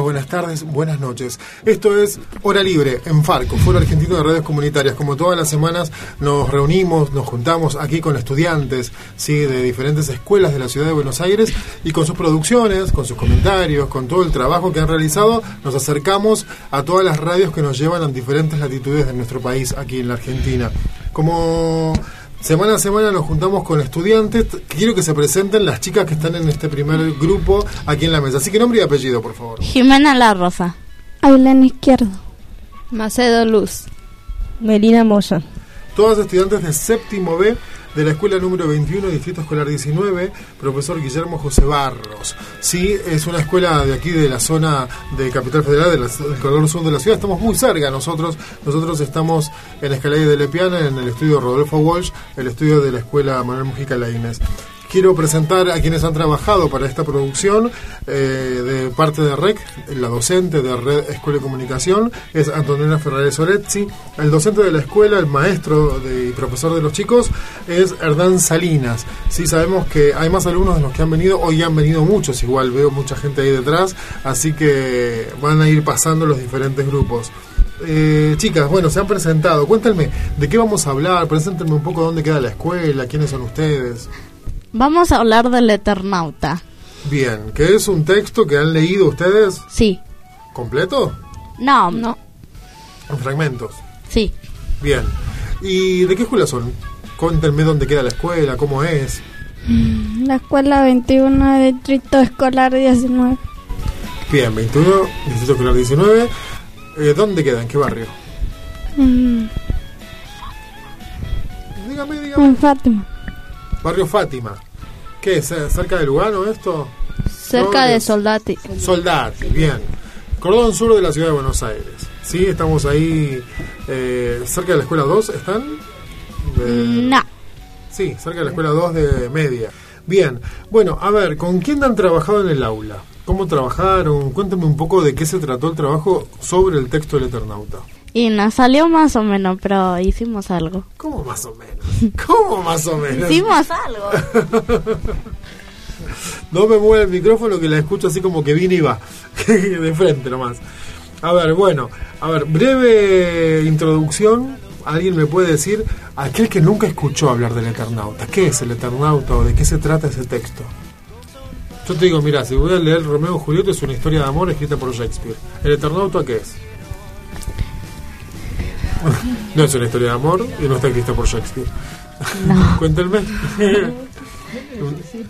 Buenas tardes, buenas noches. Esto es Hora Libre en Farco, Foro Argentino de Redes Comunitarias. Como todas las semanas nos reunimos, nos juntamos aquí con estudiantes ¿sí? de diferentes escuelas de la ciudad de Buenos Aires y con sus producciones, con sus comentarios, con todo el trabajo que han realizado, nos acercamos a todas las radios que nos llevan a diferentes latitudes de nuestro país aquí en la Argentina. Como Semana a semana nos juntamos con estudiantes. Quiero que se presenten las chicas que están en este primer grupo aquí en la mesa. Así que nombre y apellido, por favor. Jimena La Rosa. Ailén Izquierdo. Macedo Luz. Melina Moya. Todas estudiantes de séptimo B de la escuela número 21, Distrito Escolar 19, profesor Guillermo José Barros. Sí, es una escuela de aquí de la zona de Capital Federal, del color sur de la ciudad. Estamos muy cerca nosotros. Nosotros estamos en Escalade de Lepiana, en el estudio Rodolfo Walsh, el estudio de la escuela Manuel Mujica Lainez quiero presentar a quienes han trabajado para esta producción eh, de parte de REC, la docente de Red Escuela de Comunicación, es Antonella Ferrares Orezzi, el docente de la escuela, el maestro y profesor de los chicos, es Hernán Salinas. Sí, sabemos que hay más alumnos de los que han venido, hoy han venido muchos, igual veo mucha gente ahí detrás, así que van a ir pasando los diferentes grupos. Eh, chicas, bueno, se han presentado. Cuéntenme, ¿de qué vamos a hablar? Preséntenme un poco dónde queda la escuela, quiénes son ustedes. Vamos a hablar del Eternauta. Bien, ¿qué es un texto que han leído ustedes? Sí. ¿Completo? No, no. ¿En fragmentos? Sí. Bien. ¿Y de qué escuela son? Cuéntenme dónde queda la escuela, cómo es. Mm, la escuela 21, Distrito Escolar 19. Bien, 21, Distrito Escolar 19. Eh, ¿Dónde queda? ¿En qué barrio? Mm. Dígame, dígame. En Fátima. Barrio Fátima. ¿Qué es? Eh, ¿Cerca de Lugano esto? Cerca de Soldati. Soldati, bien. Cordón sur de la ciudad de Buenos Aires. Sí, estamos ahí eh, cerca de la escuela 2, ¿están? No. Sí, cerca de la escuela 2 de media. Bien, bueno, a ver, ¿con quién han trabajado en el aula? ¿Cómo trabajaron? Cuéntame un poco de qué se trató el trabajo sobre el texto del Eternauta. Y nos salió más o menos, pero hicimos algo. ¿Cómo más o menos? ¿Cómo más o menos? Hicimos algo. no me mueve el micrófono que la escucho así como que vine y va. de frente nomás. A ver, bueno, a ver, breve introducción. ¿Alguien me puede decir, aquel que nunca escuchó hablar del Eternauta, qué es el Eternauta o de qué se trata ese texto? Yo te digo, mira, si voy a leer Romeo y Julieta es una historia de amor escrita por Shakespeare. ¿El Eternauta qué es? no es una historia de amor y no está escrita por Shakespeare. No. Cuéntenme.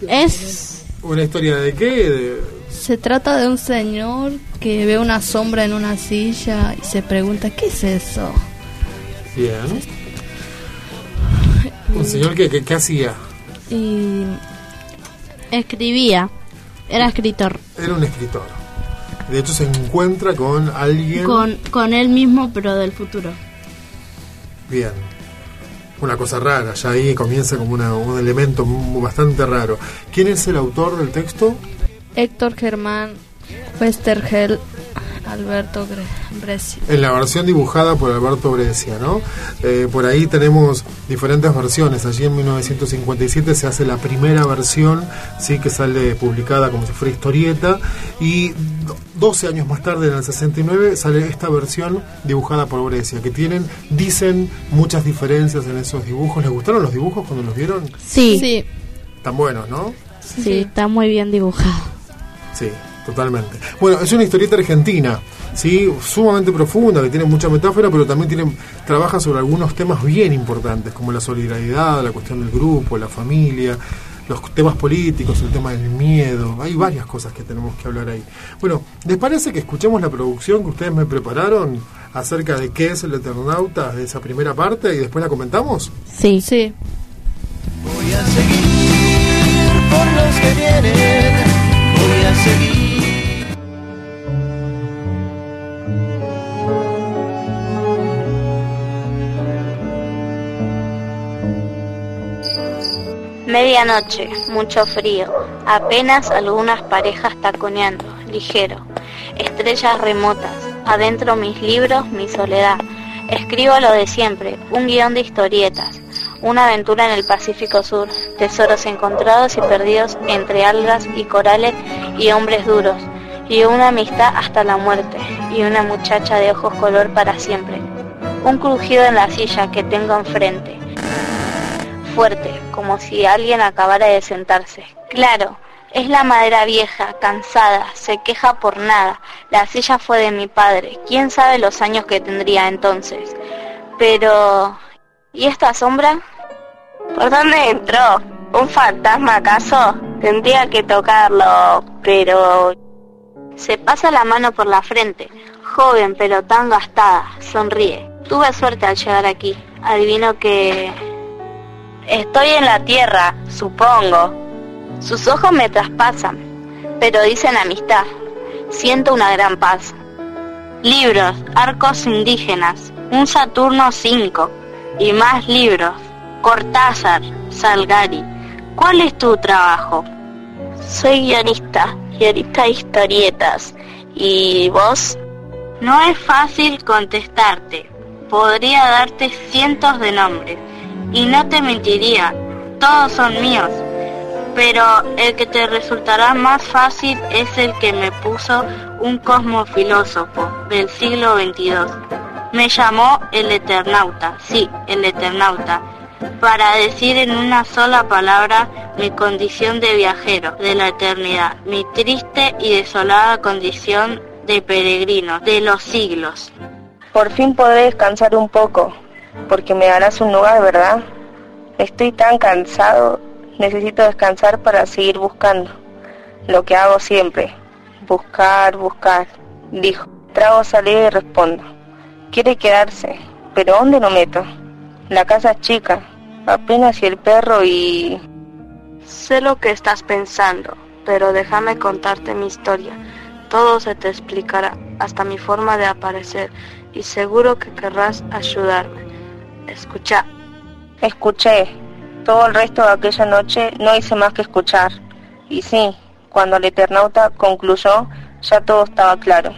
es. ¿Una historia de qué? Se trata de un señor que ve una sombra en una silla y se pregunta: ¿qué es eso? Bien. ¿Un señor que, que, hacía? Y. Escribía. Era escritor. Era un escritor. De hecho, se encuentra con alguien. Con, con él mismo, pero del futuro. Bien. Una cosa rara, ya ahí comienza como un elemento bastante raro. ¿Quién es el autor del texto? Héctor Germán Westergel Alberto Brescia. En la versión dibujada por Alberto Brescia, ¿no? Eh, por ahí tenemos diferentes versiones. Allí en 1957 se hace la primera versión, sí, que sale publicada como si fuera historieta. Y 12 años más tarde, en el 69, sale esta versión dibujada por Brescia, que tienen, dicen, muchas diferencias en esos dibujos. ¿Les gustaron los dibujos cuando los vieron? Sí. Sí. Están buenos, ¿no? Sí, está muy bien dibujado. Sí, totalmente. Bueno, es una historieta argentina, ¿sí? sumamente profunda, que tiene mucha metáfora, pero también tiene, trabaja sobre algunos temas bien importantes, como la solidaridad, la cuestión del grupo, la familia, los temas políticos, el tema del miedo. Hay varias cosas que tenemos que hablar ahí. Bueno, ¿les parece que escuchemos la producción que ustedes me prepararon acerca de qué es el Eternauta de esa primera parte y después la comentamos? Sí. Sí. Voy a seguir por los que vienen, voy a seguir. Medianoche, mucho frío, apenas algunas parejas taconeando, ligero. Estrellas remotas, adentro mis libros, mi soledad. Escribo lo de siempre, un guion de historietas, una aventura en el Pacífico Sur, tesoros encontrados y perdidos entre algas y corales y hombres duros, y una amistad hasta la muerte, y una muchacha de ojos color para siempre. Un crujido en la silla que tengo enfrente, fuerte, como si alguien acabara de sentarse. Claro, es la madera vieja, cansada, se queja por nada. La silla fue de mi padre, quién sabe los años que tendría entonces. Pero... ¿Y esta sombra? ¿Por dónde entró? ¿Un fantasma acaso? Tendría que tocarlo, pero... Se pasa la mano por la frente, joven pero tan gastada, sonríe. Tuve suerte al llegar aquí. Adivino que... Estoy en la tierra, supongo. Sus ojos me traspasan, pero dicen amistad. Siento una gran paz. Libros, arcos indígenas, un Saturno 5 y más libros. Cortázar, Salgari. ¿Cuál es tu trabajo? Soy guionista, guionista de historietas. ¿Y vos? No es fácil contestarte. Podría darte cientos de nombres. Y no te mentiría, todos son míos. Pero el que te resultará más fácil es el que me puso un cosmofilósofo del siglo XXII. Me llamó el Eternauta, sí, el Eternauta, para decir en una sola palabra mi condición de viajero de la eternidad, mi triste y desolada condición de peregrino de los siglos. Por fin podré descansar un poco, porque me darás un lugar, ¿verdad? Estoy tan cansado, necesito descansar para seguir buscando. Lo que hago siempre, buscar, buscar, dijo. Trago saliva y respondo. Quiere quedarse, pero ¿dónde lo meto? La casa es chica, apenas y el perro y... Sé lo que estás pensando, pero déjame contarte mi historia. Todo se te explicará, hasta mi forma de aparecer, y seguro que querrás ayudarme. Escucha. Escuché. Todo el resto de aquella noche no hice más que escuchar. Y sí, cuando el Eternauta concluyó, ya todo estaba claro.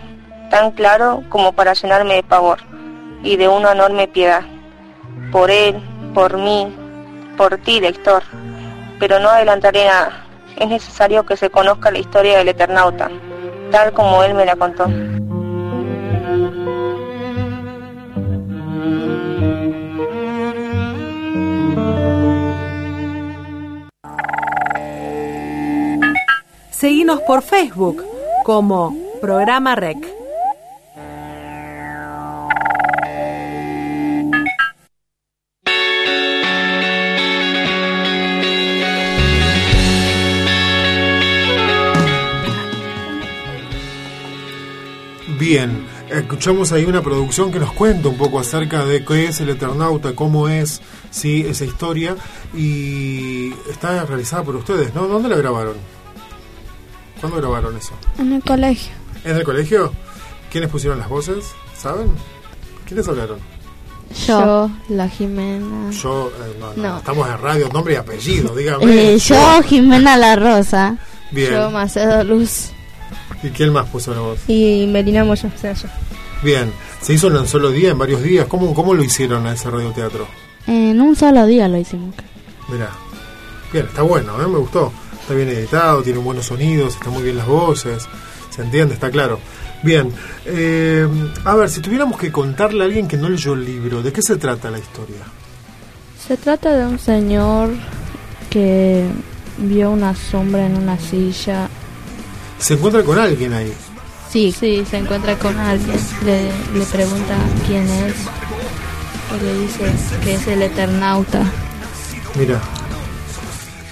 Tan claro como para llenarme de pavor y de una enorme piedad. Por él, por mí, por ti, lector. Pero no adelantaré nada. Es necesario que se conozca la historia del Eternauta, tal como él me la contó. Seguinos por Facebook como Programa Rec. Bien, escuchamos ahí una producción que nos cuenta un poco acerca de qué es el Eternauta, cómo es sí esa historia y está realizada por ustedes, ¿no? ¿Dónde la grabaron? ¿Cuándo grabaron eso? En el colegio. ¿En el colegio? ¿Quiénes pusieron las voces? ¿Saben? ¿Quiénes hablaron? Yo, la Jimena. Yo, eh, no, no, No. estamos en radio, nombre y apellido, dígame. Eh, yo, Jimena La Rosa. Bien. Yo, Macedo Luz. ¿Y quién más puso la voz? Y Melina Moya, o sea, yo. Bien, ¿se hizo en un solo día, en varios días? ¿Cómo, cómo lo hicieron a ese radioteatro? En un solo día lo hicimos. Mirá, bien, está bueno, ¿eh? me gustó. Está bien editado, tiene buenos sonidos, están muy bien las voces, se entiende, está claro. Bien, eh, a ver, si tuviéramos que contarle a alguien que no leyó el libro, ¿de qué se trata la historia? Se trata de un señor que vio una sombra en una silla. Se encuentra con alguien ahí. Sí, sí, se encuentra con alguien. Le, le pregunta quién es. Y le dice que es el Eternauta. Mira.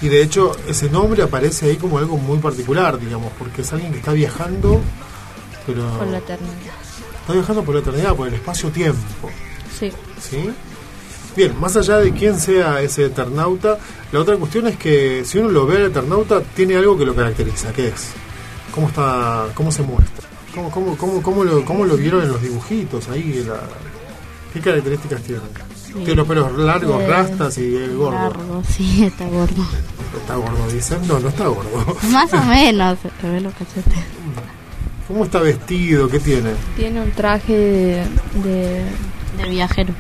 Y de hecho, ese nombre aparece ahí como algo muy particular, digamos, porque es alguien que está viajando, pero Por la eternidad. está viajando por la eternidad, por el espacio-tiempo. Sí. ¿Sí? Bien, más allá de quién sea ese Eternauta, la otra cuestión es que si uno lo ve al Eternauta, tiene algo que lo caracteriza. ¿Qué es? ¿Cómo está, cómo se muestra? ¿Cómo, cómo, cómo, cómo, lo, cómo lo vieron en los dibujitos ahí? La, ¿Qué características tiene? Tiene los pelos largos, Eh, rastas y eh, gordo. Largo, sí, está gordo. Está gordo, dicen. No, no está gordo. Más o menos, se le ve los cachetes. ¿Cómo está vestido? ¿Qué tiene? Tiene un traje de, de- De viajero.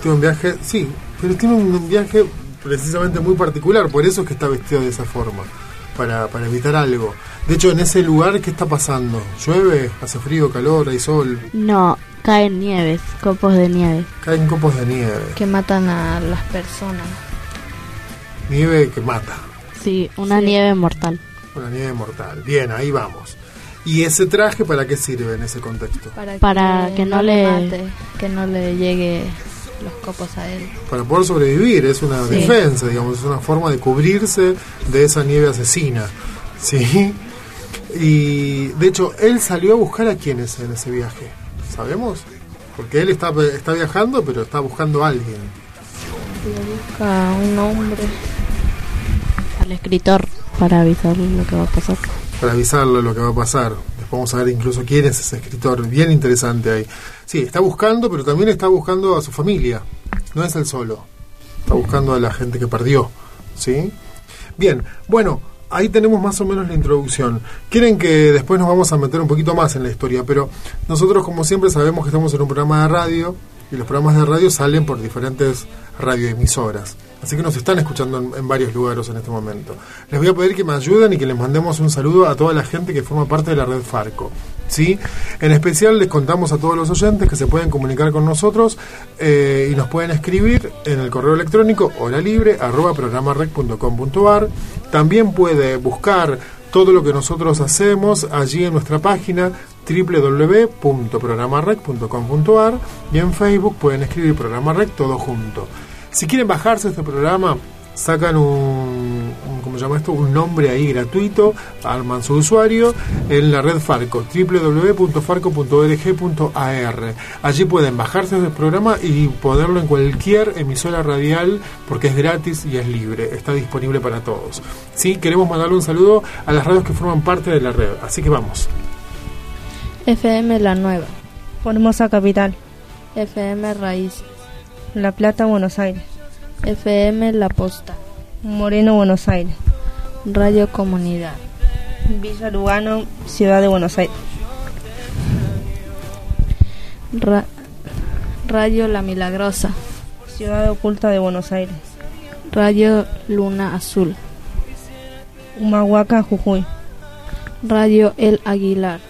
Tiene un viaje, sí, pero tiene un viaje precisamente muy particular, por eso es que está vestido de esa forma, para, para evitar algo. De hecho, en ese lugar, ¿qué está pasando? ¿Llueve? ¿Hace frío, calor, hay sol? No, caen nieves, copos de nieve. Caen copos de nieve. que matan a las personas. Nieve que mata, Sí, una Sí. nieve mortal. una nieve mortal. Bien, ahí vamos. ¿Y ese traje para qué sirve en ese contexto? Para, Para que no le- mate, que no le llegue los copos a él. Para poder sobrevivir, es una Sí. defensa, digamos, es una forma de cubrirse de esa nieve asesina. ¿Sí? Y de hecho, él salió a buscar a quienes en ese viaje. ¿Sabemos? Porque él está, está viajando, pero está buscando a alguien. Busca un hombre. Al escritor para avisarle lo que va a pasar. Para avisarle lo que va a pasar. Después vamos a ver incluso quién es ese escritor. Bien interesante ahí. Sí, está buscando, pero también está buscando a su familia. No es él solo. Está buscando a la gente que perdió. ¿Sí? Bien, bueno, ahí tenemos más o menos la introducción. Quieren que después nos vamos a meter un poquito más en la historia, pero nosotros como siempre sabemos que estamos en un programa de radio y los programas de radio salen por diferentes radioemisoras. Así que nos están escuchando en, varios lugares en este momento. Les voy a pedir que me ayuden y que les mandemos un saludo a toda la gente que forma parte de la red Farco. ¿sí? En especial les contamos a todos los oyentes que se pueden comunicar con nosotros eh, y nos pueden escribir en el correo electrónico hora libre arroba programarec.com.ar. También puede buscar todo lo que nosotros hacemos allí en nuestra página www.programarec.com.ar y en Facebook pueden escribir Programa Rec todo junto. Si quieren bajarse este programa, sacan un, ¿cómo esto? Un nombre ahí gratuito, arman su usuario en la red Farco, www.farco.org.ar. Allí pueden bajarse este programa y ponerlo en cualquier emisora radial porque es gratis y es libre, está disponible para todos. Sí, queremos mandarle un saludo a las radios que forman parte de la red, así que vamos. FM La Nueva. Formosa Capital. FM Raíces. La Plata, Buenos Aires. FM La Posta. Moreno, Buenos Aires. Radio Comunidad. Villa Lugano, Ciudad de Buenos Aires. Ra- Radio La Milagrosa. Ciudad Oculta de Buenos Aires. Radio Luna Azul. Humahuaca, Jujuy. Radio El Aguilar.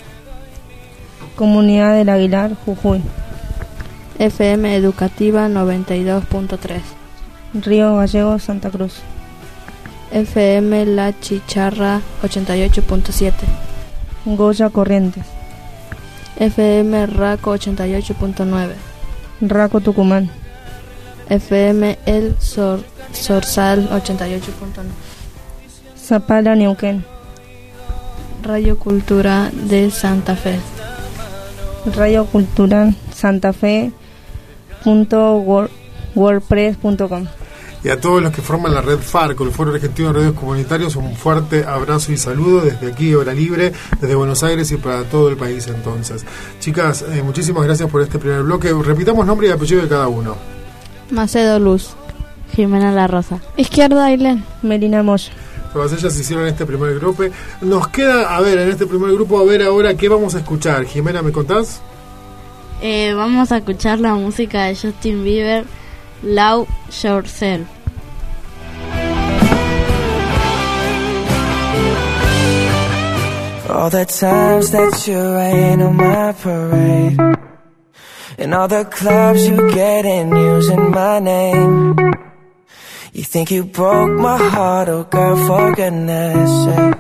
Comunidad del Aguilar, Jujuy. FM Educativa 92.3. Río Gallego, Santa Cruz. FM La Chicharra 88.7. Goya, Corrientes. FM Raco 88.9. Raco, Tucumán. FM El Sor Sorsal 88.9. Zapala, Neuquén. Radio Cultura de Santa Fe. Radio Cultural Santa Fe. Punto wor- wordpress.com. Y a todos los que forman la red Farco, el Foro Argentino de Radios Comunitarios, un fuerte abrazo y saludo desde aquí, Hora Libre, desde Buenos Aires y para todo el país entonces. Chicas, eh, muchísimas gracias por este primer bloque. Repitamos nombre y apellido de cada uno. Macedo Luz. Jimena La Rosa. Izquierda, Ailén. Melina Moya. Todas ellas hicieron este primer grupo. Nos queda, a ver, en este primer grupo, a ver ahora qué vamos a escuchar. Jimena, ¿me contás? Eh, vamos a escuchar la música de Justin Bieber, Love Yourself. All the times that you rain on my parade And all the clubs you get in using my name. You think you broke my heart, oh girl, for goodness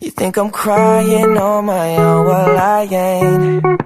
You think I'm crying on my own, well I ain't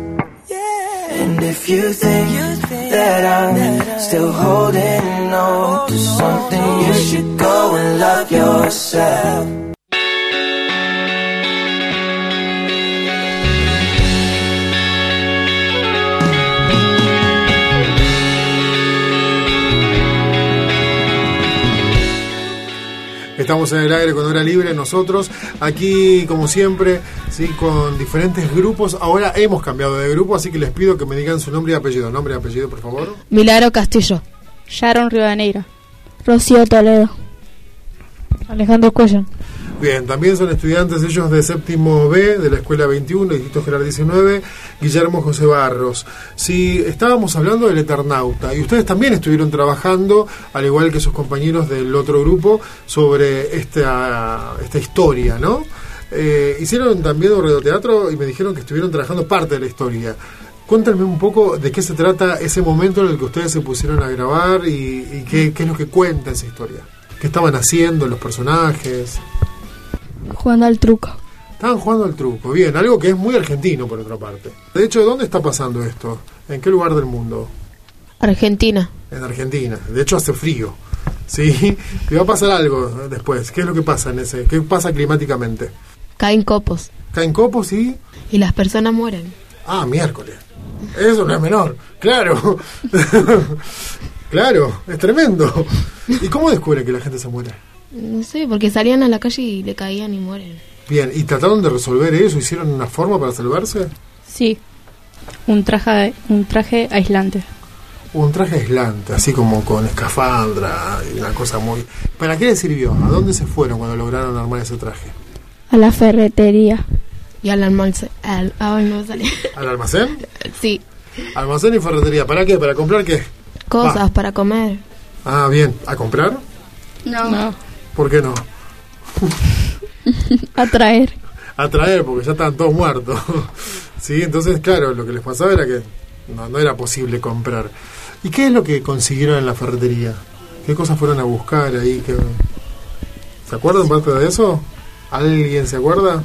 And if you think that I'm still holding on to something, you should go and love yourself. Estamos en el aire con hora libre nosotros, aquí como siempre, sí, con diferentes grupos. Ahora hemos cambiado de grupo, así que les pido que me digan su nombre y apellido. Nombre y apellido, por favor. Milagro Castillo. Sharon Rivadeneira. Rocío Toledo. Alejandro Cuello. Bien, también son estudiantes ellos de séptimo B de la Escuela 21, Distrito General 19, Guillermo José Barros. Sí, estábamos hablando del Eternauta y ustedes también estuvieron trabajando, al igual que sus compañeros del otro grupo, sobre esta, esta historia, ¿no? Eh, hicieron también un radioteatro y me dijeron que estuvieron trabajando parte de la historia. Cuéntenme un poco de qué se trata ese momento en el que ustedes se pusieron a grabar y, y qué, qué es lo que cuenta esa historia. ¿Qué estaban haciendo los personajes? Jugando al truco. Estaban jugando al truco, bien, algo que es muy argentino por otra parte. De hecho, ¿dónde está pasando esto? ¿En qué lugar del mundo? Argentina. En Argentina. De hecho, hace frío. ¿Sí? Y va a pasar algo después. ¿Qué es lo que pasa en ese? ¿Qué pasa climáticamente? Caen copos. Caen copos y... Y las personas mueren. Ah, miércoles. Eso no es menor. Claro. claro, es tremendo. ¿Y cómo descubre que la gente se muere? No sé, porque salían a la calle y le caían y mueren. Bien, ¿y trataron de resolver eso? ¿Hicieron una forma para salvarse? Sí, un traje, un traje aislante. Un traje aislante, así como con escafandra y una cosa muy... ¿Para qué les sirvió? ¿A dónde se fueron cuando lograron armar ese traje? A la ferretería. Y al almacén. Al, no. ¿Al almacén? Sí. Almacén y ferretería. ¿Para qué? ¿Para comprar qué? Cosas Va. para comer. Ah, bien. ¿A comprar? No. no. ¿Por qué no? Atraer. Atraer, porque ya estaban todos muertos. sí, entonces, claro, lo que les pasaba era que no, no era posible comprar. ¿Y qué es lo que consiguieron en la ferretería? ¿Qué cosas fueron a buscar ahí? ¿Qué... ¿Se acuerdan parte de eso? ¿Alguien se acuerda?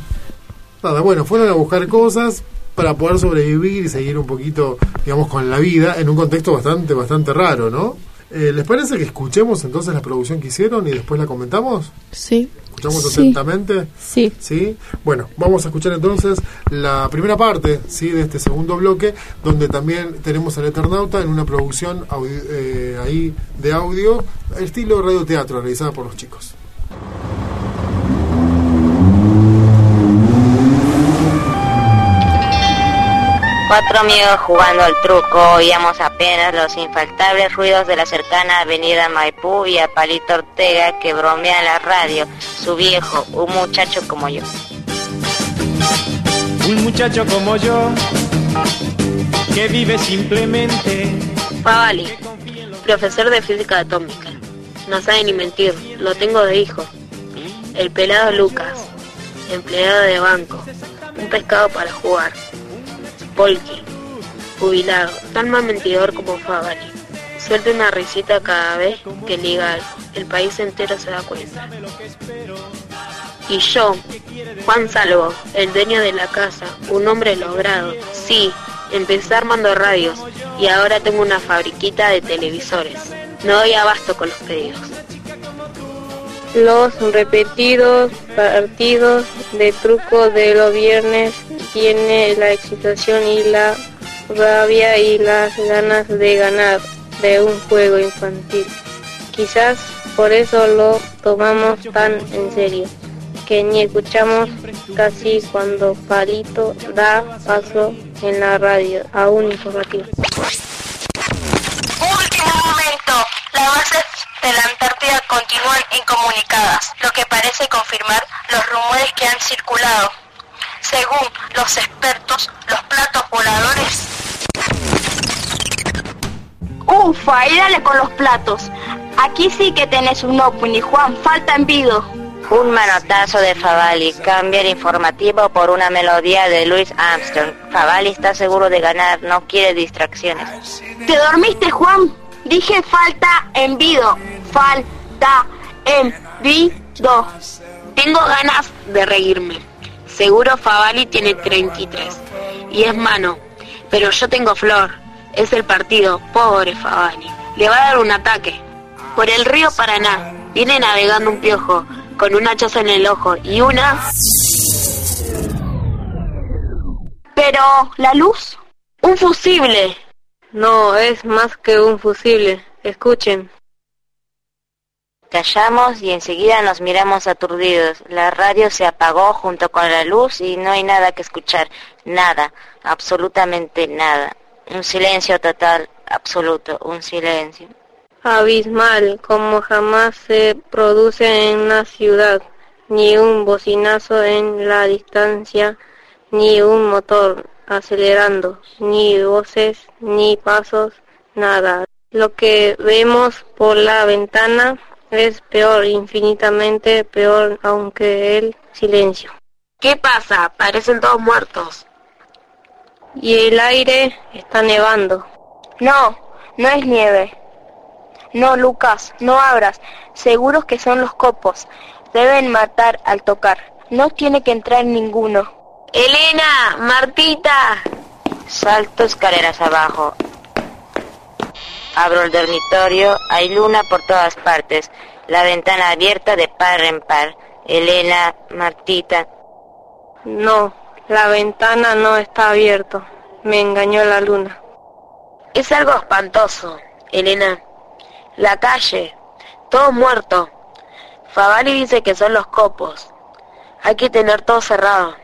Nada, bueno, fueron a buscar cosas para poder sobrevivir y seguir un poquito, digamos, con la vida en un contexto bastante, bastante raro, ¿no? Eh, ¿Les parece que escuchemos entonces la producción que hicieron y después la comentamos? Sí. ¿Escuchamos atentamente? Sí. Sí. Bueno, vamos a escuchar entonces la primera parte ¿sí? de este segundo bloque, donde también tenemos al Eternauta en una producción eh, ahí de audio, estilo radioteatro, realizada por los chicos. Cuatro amigos jugando al truco, oíamos apenas los infaltables ruidos de la cercana avenida Maipú y a Palito Ortega que bromea en la radio, su viejo, un muchacho como yo. Un muchacho como yo, que vive simplemente. Favali, profesor de física atómica. No sabe ni mentir, lo tengo de hijo. El pelado Lucas, empleado de banco, un pescado para jugar. Polky, jubilado, tan mal mentidor como Favali. Suelta una risita cada vez que liga algo. El país entero se da cuenta. Y yo, Juan Salvo, el dueño de la casa, un hombre logrado. Sí, empecé armando radios y ahora tengo una fabriquita de televisores. No doy abasto con los pedidos. Los repetidos partidos de truco de los viernes tiene la excitación y la rabia y las ganas de ganar de un juego infantil. Quizás por eso lo tomamos tan en serio, que ni escuchamos casi cuando Palito da paso en la radio a un informativo. Último momento, la base incomunicadas, lo que parece confirmar los rumores que han circulado. Según los expertos, los platos voladores... Ufa, y dale con los platos. Aquí sí que tenés un opening, Juan, falta envido. Un manotazo de Favali cambia el informativo por una melodía de Louis Armstrong. Favali está seguro de ganar, no quiere distracciones. ¿Te dormiste, Juan? Dije falta envido. Falta envido. Tengo ganas de reírme. Seguro Favali tiene 33 y es mano, pero yo tengo flor. Es el partido, pobre Favali. Le va a dar un ataque. Por el río Paraná viene navegando un piojo con un hachazo en el ojo y una... Pero, ¿la luz? Un fusible. No, es más que un fusible. Escuchen. Callamos y enseguida nos miramos aturdidos. La radio se apagó junto con la luz y no hay nada que escuchar. Nada, absolutamente nada. Un silencio total, absoluto, un silencio. Abismal, como jamás se produce en una ciudad. Ni un bocinazo en la distancia, ni un motor acelerando, ni voces, ni pasos, nada. Lo que vemos por la ventana es peor, infinitamente peor, aunque el silencio. ¿Qué pasa? Parecen todos muertos. Y el aire está nevando. No, no es nieve. No, Lucas, no abras. Seguros que son los copos. Deben matar al tocar. No tiene que entrar ninguno. Elena, Martita. Salto escaleras abajo. Abro el dormitorio, hay luna por todas partes, la ventana abierta de par en par. Elena, Martita. No, la ventana no está abierta. Me engañó la luna. Es algo espantoso, Elena. La calle, todo muerto. Favali dice que son los copos. Hay que tener todo cerrado.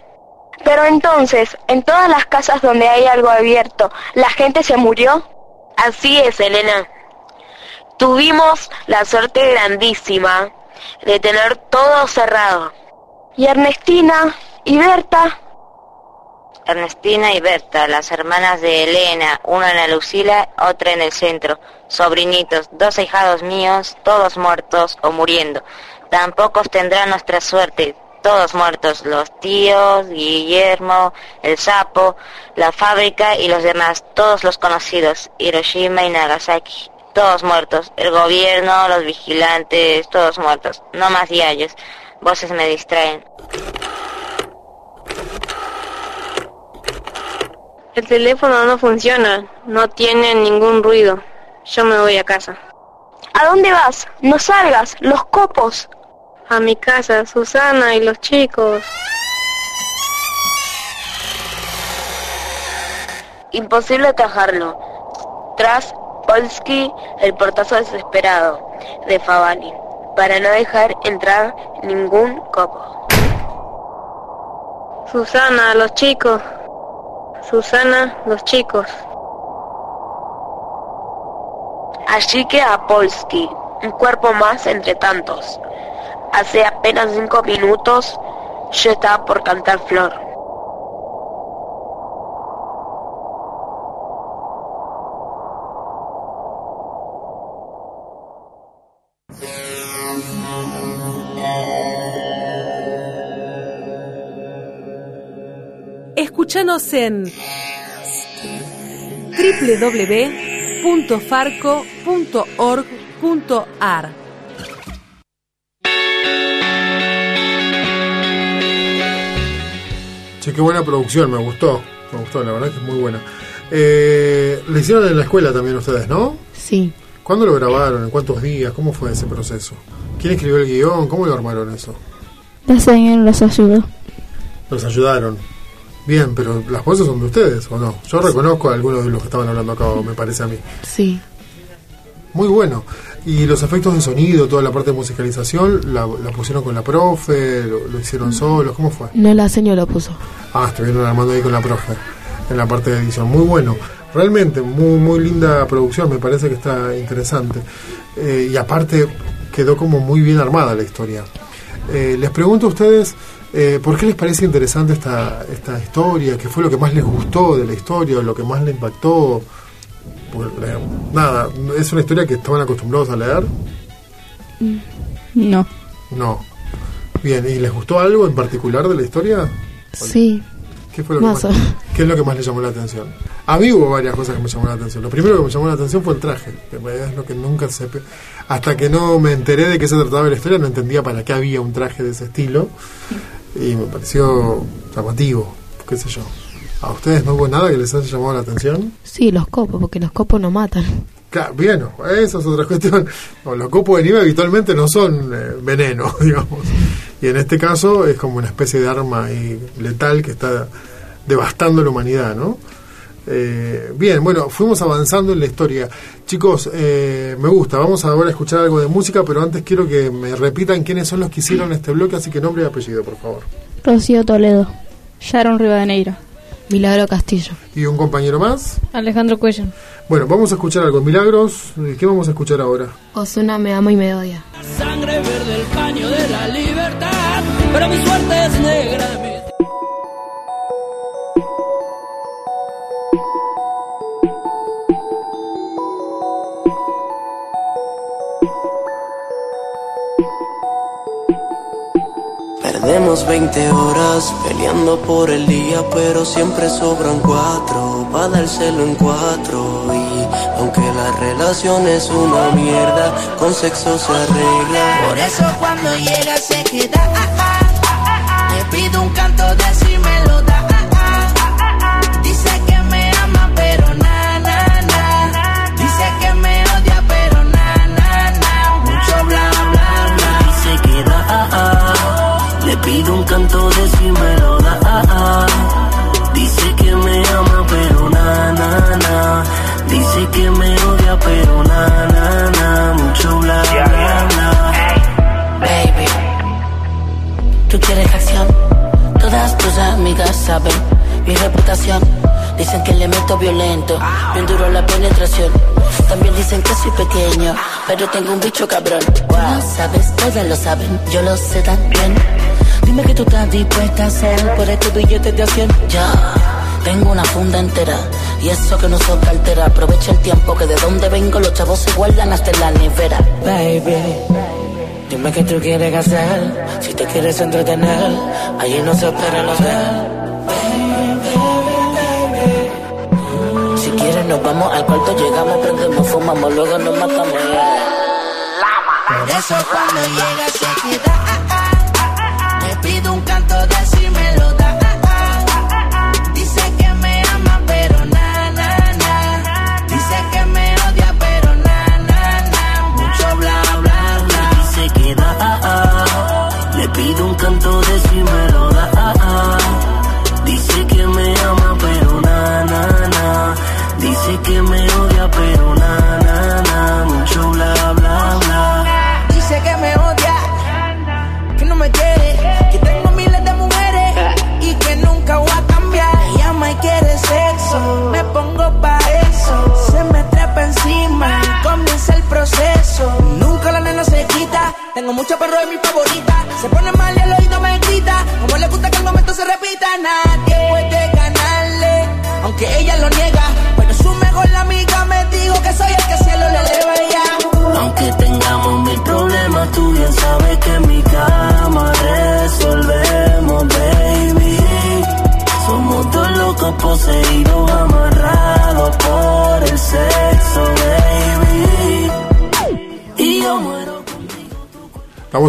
Pero entonces, en todas las casas donde hay algo abierto, ¿la gente se murió? Así es, Elena. Tuvimos la suerte grandísima de tener todo cerrado. ¿Y Ernestina? ¿Y Berta? Ernestina y Berta, las hermanas de Elena, una en la Lucila, otra en el centro, sobrinitos, dos hijados míos, todos muertos o muriendo. Tampoco tendrán nuestra suerte, todos muertos, los tíos, Guillermo, el sapo, la fábrica y los demás, todos los conocidos, Hiroshima y Nagasaki, todos muertos, el gobierno, los vigilantes, todos muertos, no más diarios, voces me distraen. El teléfono no funciona, no tiene ningún ruido. Yo me voy a casa. ¿A dónde vas? No salgas, los copos. A mi casa, Susana y los chicos. Imposible atajarlo. Tras Polsky, el portazo desesperado de Favali, para no dejar entrar ningún copo. Susana, los chicos. Susana, los chicos. Allí queda Polsky, un cuerpo más entre tantos. Hace apenas cinco minutos yo estaba por cantar Flor. Escúchanos en www.farco.org.ar. Che, qué buena producción, me gustó. Me gustó, la verdad que es muy buena. Eh, le hicieron en la escuela también ustedes, ¿no? Sí. ¿Cuándo lo grabaron? ¿En cuántos días? ¿Cómo fue ese proceso? ¿Quién escribió el guion? ¿Cómo lo armaron eso? La señora los ayudó. Los ayudaron. Bien, pero las voces son de ustedes, ¿o no? Yo reconozco a algunos de los que estaban hablando acá, me parece a mí. Sí. Muy bueno. ¿Y los efectos de sonido, toda la parte de musicalización, la, la pusieron con la profe? Lo, lo hicieron solos? ¿Cómo fue? No, la señora lo puso. Ah, estuvieron armando ahí con la profe, en la parte de edición. Muy bueno. Realmente, muy, muy linda producción, me parece que está interesante. Eh, y aparte, quedó como muy bien armada la historia. Eh, les pregunto a ustedes, eh, ¿por qué les parece interesante esta, esta historia? ¿Qué fue lo que más les gustó de la historia? ¿O lo que más les impactó? Porque, eh, nada, ¿es una historia que estaban acostumbrados a leer? No. No. Bien, ¿y les gustó algo en particular de la historia? Sí. ¿Qué fue lo que Más ¿Qué es lo que más le llamó la atención? A mí hubo varias cosas que me llamó la atención. Lo primero que me llamó la atención fue el traje, que en realidad es lo que nunca se... Hasta que no me enteré de qué se trataba la historia, no entendía para qué había un traje de ese estilo. Y me pareció llamativo, qué sé yo. ¿A ustedes no hubo nada que les haya llamado la atención? Sí, los copos, porque los copos no matan. Claro, bien, esa es otra cuestión. No, los copos de nieve habitualmente no son eh, veneno, digamos. Y en este caso es como una especie de arma ahí letal que está devastando la humanidad, ¿no? Eh, bien, bueno, fuimos avanzando en la historia. Chicos, eh, me gusta, vamos ahora a escuchar algo de música, pero antes quiero que me repitan quiénes son los que hicieron este bloque, así que nombre y apellido, por favor. Rocío Toledo. Sharon Rivadeneira. Milagro Castillo. ¿Y un compañero más? Alejandro Cuello. Bueno, vamos a escuchar algo. Milagros, ¿qué vamos a escuchar ahora? Osuna me ama y me odia. Sangre verde el paño de la libertad, pero mi suerte es negra. Perdemos 20 horas peleando por el día, pero siempre sobran cuatro para dárselo en cuatro. Y aunque la relación es una mierda, con sexo se arregla. Por eso cuando llega se queda. ah, ah, ah, ah. Le pido un canto de si me lo da. Amigas saben mi reputación. Dicen que le meto violento, bien duro la penetración. También dicen que soy pequeño, pero tengo un bicho cabrón. No sabes, todas lo saben, yo lo sé también. Dime que tú estás dispuesta a hacer por este billete de acción. Ya, tengo una funda entera. Y eso que no sos cartera, aprovecha el tiempo que de donde vengo los chavos se guardan hasta en la nevera. Baby, Dime qué tú quieres hacer, si te quieres entretener, allí no se espera hotel. Si quieres nos vamos al cuarto, llegamos, prendemos, fumamos, luego nos matamos. Por eso cuando llega se queda, le pido un canto de